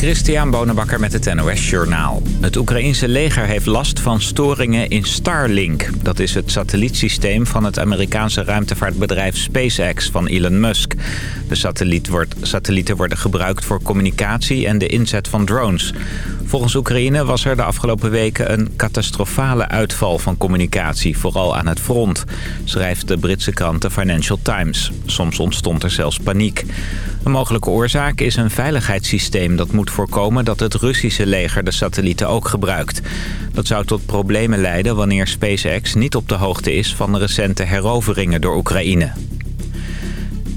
Christian Bonenbakker met het NOS Journaal. Het Oekraïense leger heeft last van storingen in Starlink. Dat is het satellietsysteem van het Amerikaanse ruimtevaartbedrijf SpaceX van Elon Musk. De satelliet wordt, satellieten worden gebruikt voor communicatie en de inzet van drones. Volgens Oekraïne was er de afgelopen weken een catastrofale uitval van communicatie, vooral aan het front, schrijft de Britse krant The Financial Times. Soms ontstond er zelfs paniek. Een mogelijke oorzaak is een veiligheidssysteem dat moet voorkomen dat het Russische leger de satellieten ook gebruikt. Dat zou tot problemen leiden wanneer SpaceX niet op de hoogte is van de recente heroveringen door Oekraïne.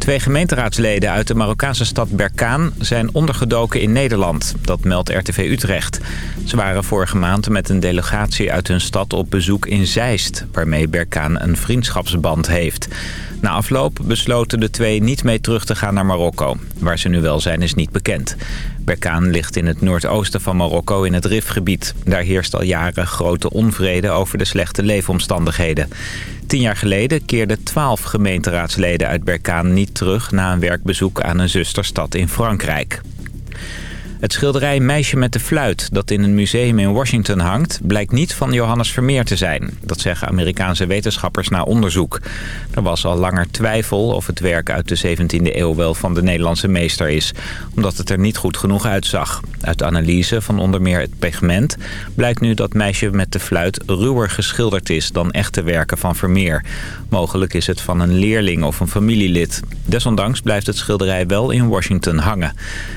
Twee gemeenteraadsleden uit de Marokkaanse stad Berkaan zijn ondergedoken in Nederland. Dat meldt RTV Utrecht. Ze waren vorige maand met een delegatie uit hun stad op bezoek in Zeist... waarmee Berkaan een vriendschapsband heeft. Na afloop besloten de twee niet mee terug te gaan naar Marokko. Waar ze nu wel zijn is niet bekend. Berkaan ligt in het noordoosten van Marokko in het Rifgebied. Daar heerst al jaren grote onvrede over de slechte leefomstandigheden. Tien jaar geleden keerden twaalf gemeenteraadsleden uit Berkaan niet terug... na een werkbezoek aan een zusterstad in Frankrijk. Het schilderij Meisje met de Fluit, dat in een museum in Washington hangt... blijkt niet van Johannes Vermeer te zijn. Dat zeggen Amerikaanse wetenschappers na onderzoek. Er was al langer twijfel of het werk uit de 17e eeuw wel van de Nederlandse meester is... omdat het er niet goed genoeg uitzag. Uit analyse van onder meer het pigment blijkt nu dat Meisje met de Fluit... ruwer geschilderd is dan echte werken van Vermeer. Mogelijk is het van een leerling of een familielid. Desondanks blijft het schilderij wel in Washington hangen.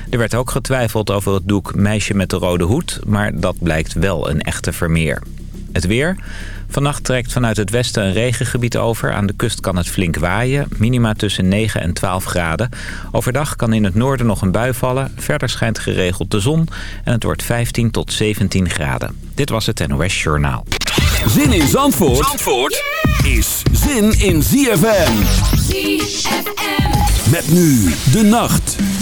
Er werd ook getwijfeld over het doek Meisje met de rode hoed... maar dat blijkt wel een echte Vermeer. Het weer. Vannacht trekt vanuit het westen een regengebied over. Aan de kust kan het flink waaien. Minima tussen 9 en 12 graden. Overdag kan in het noorden nog een bui vallen. Verder schijnt geregeld de zon. En het wordt 15 tot 17 graden. Dit was het NOS Journaal. Zin in Zandvoort, Zandvoort is zin in ZFM. ZFM. Met nu de nacht.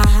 Ta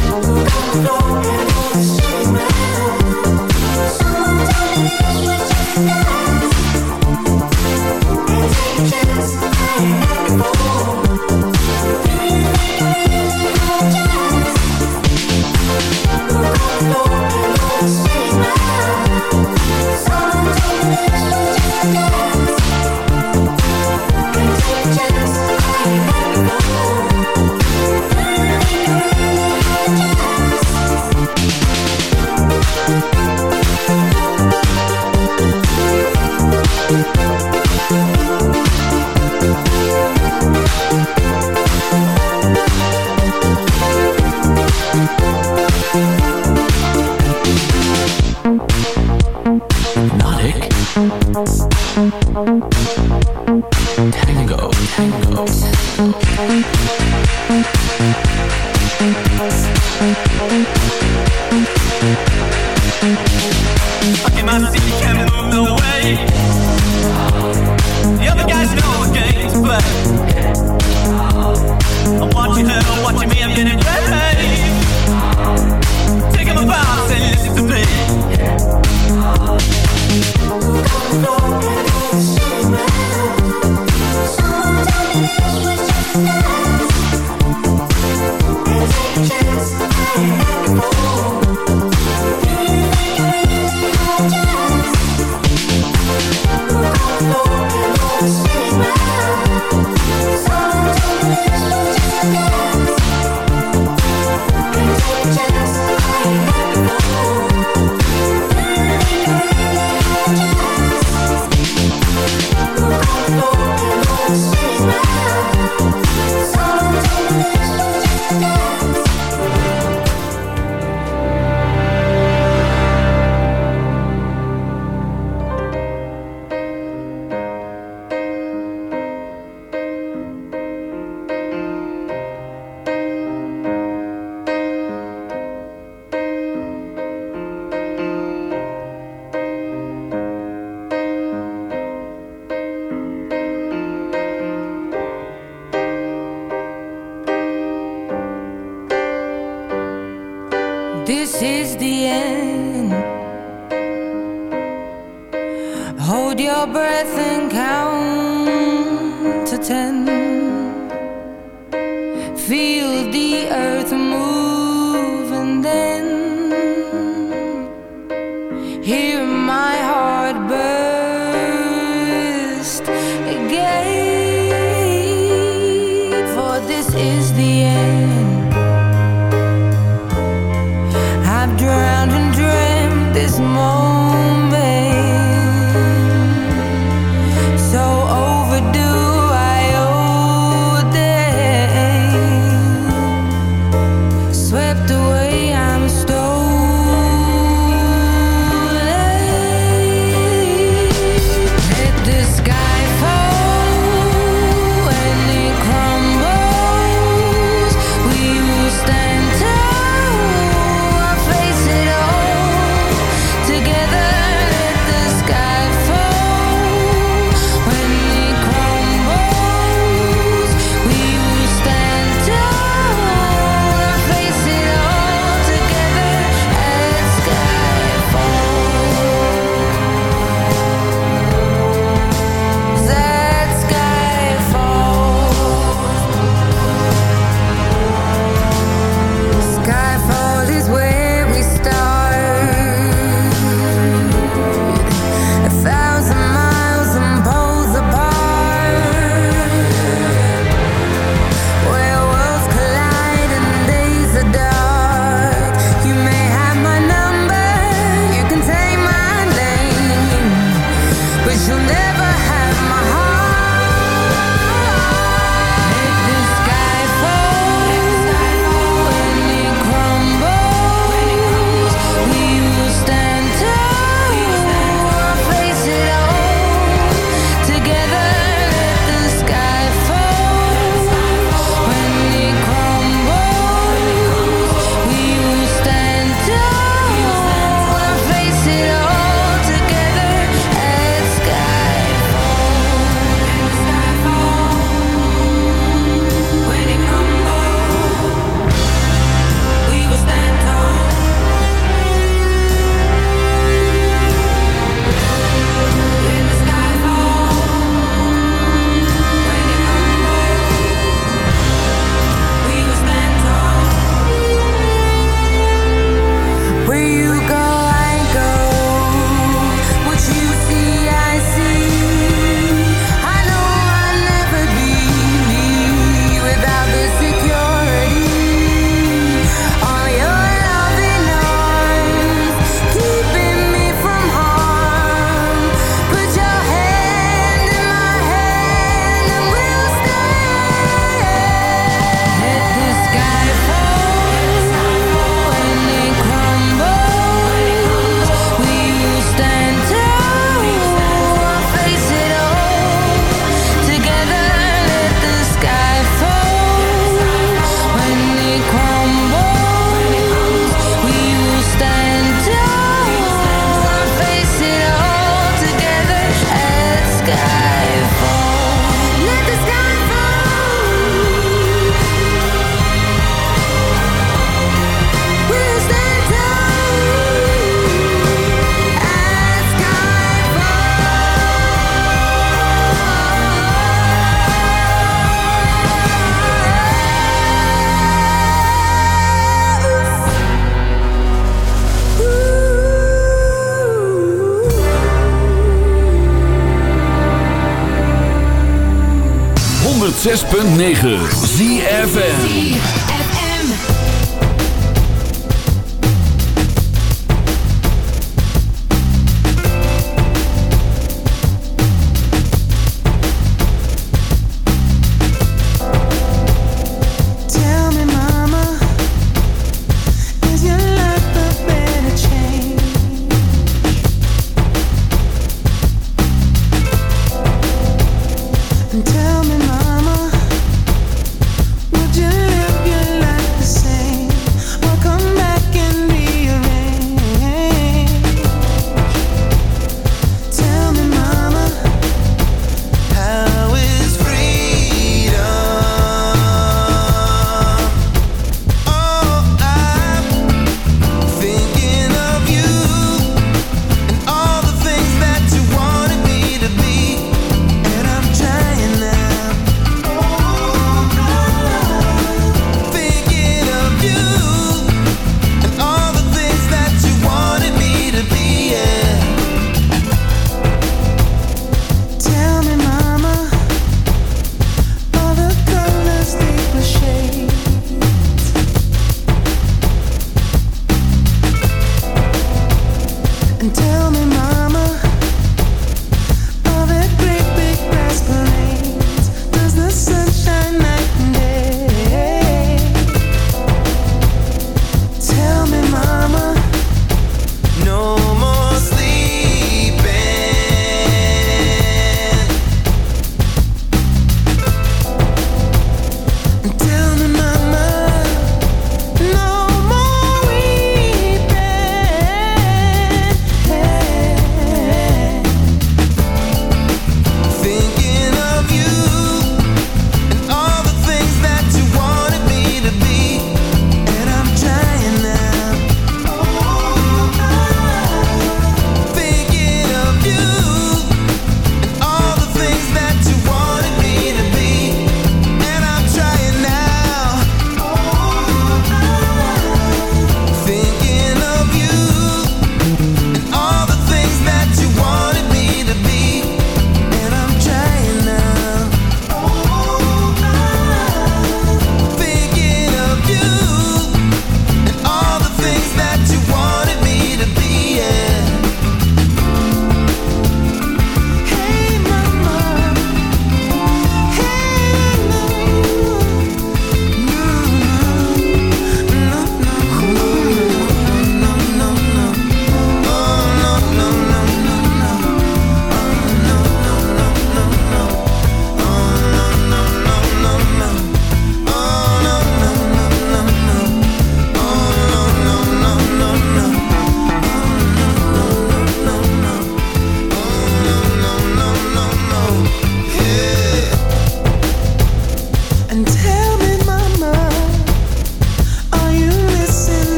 106.9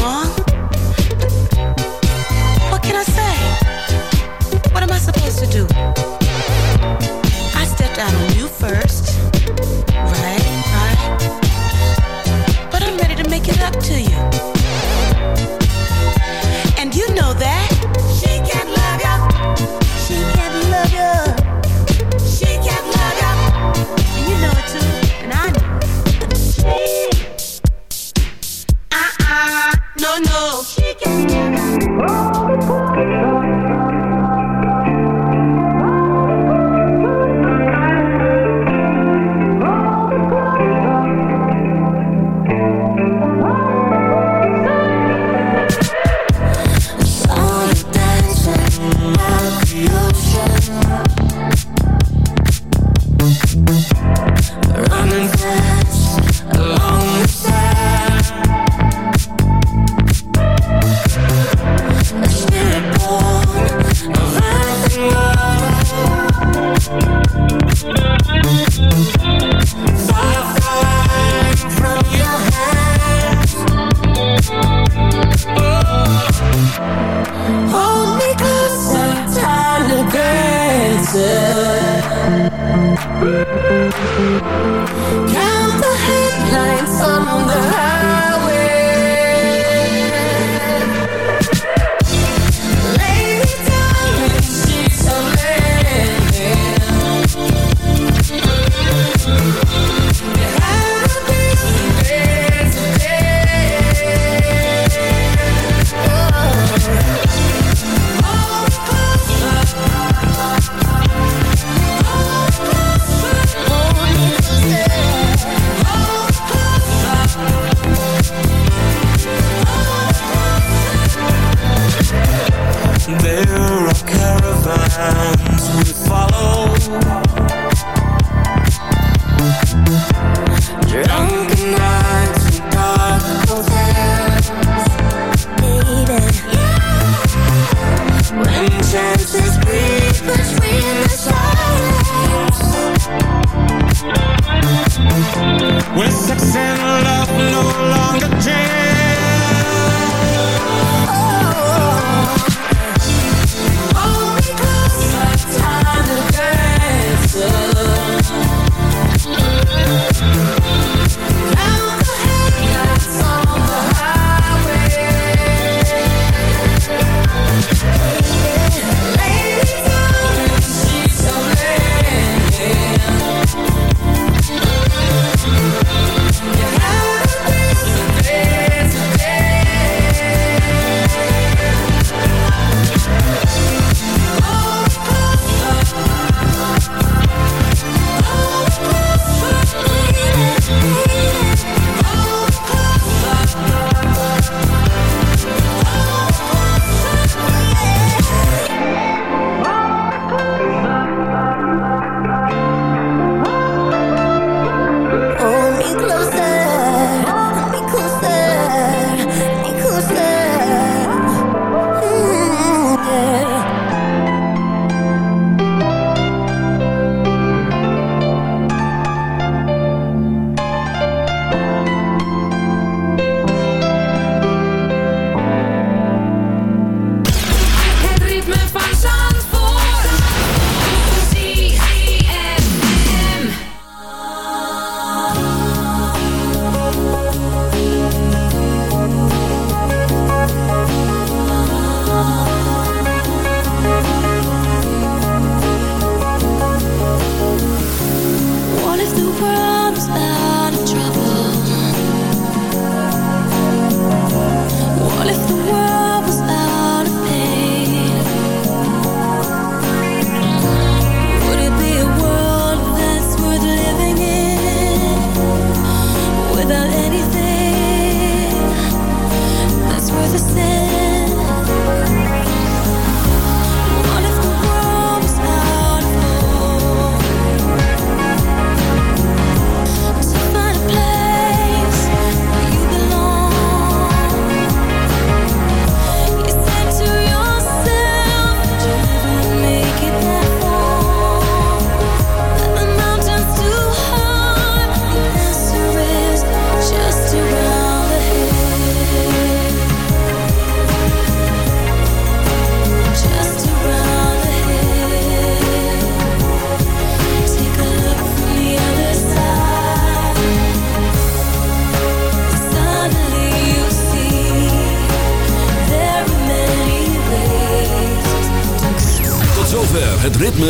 wrong? What can I say? What am I supposed to do? I stepped out on you first, right? Right? But I'm ready to make it up to you.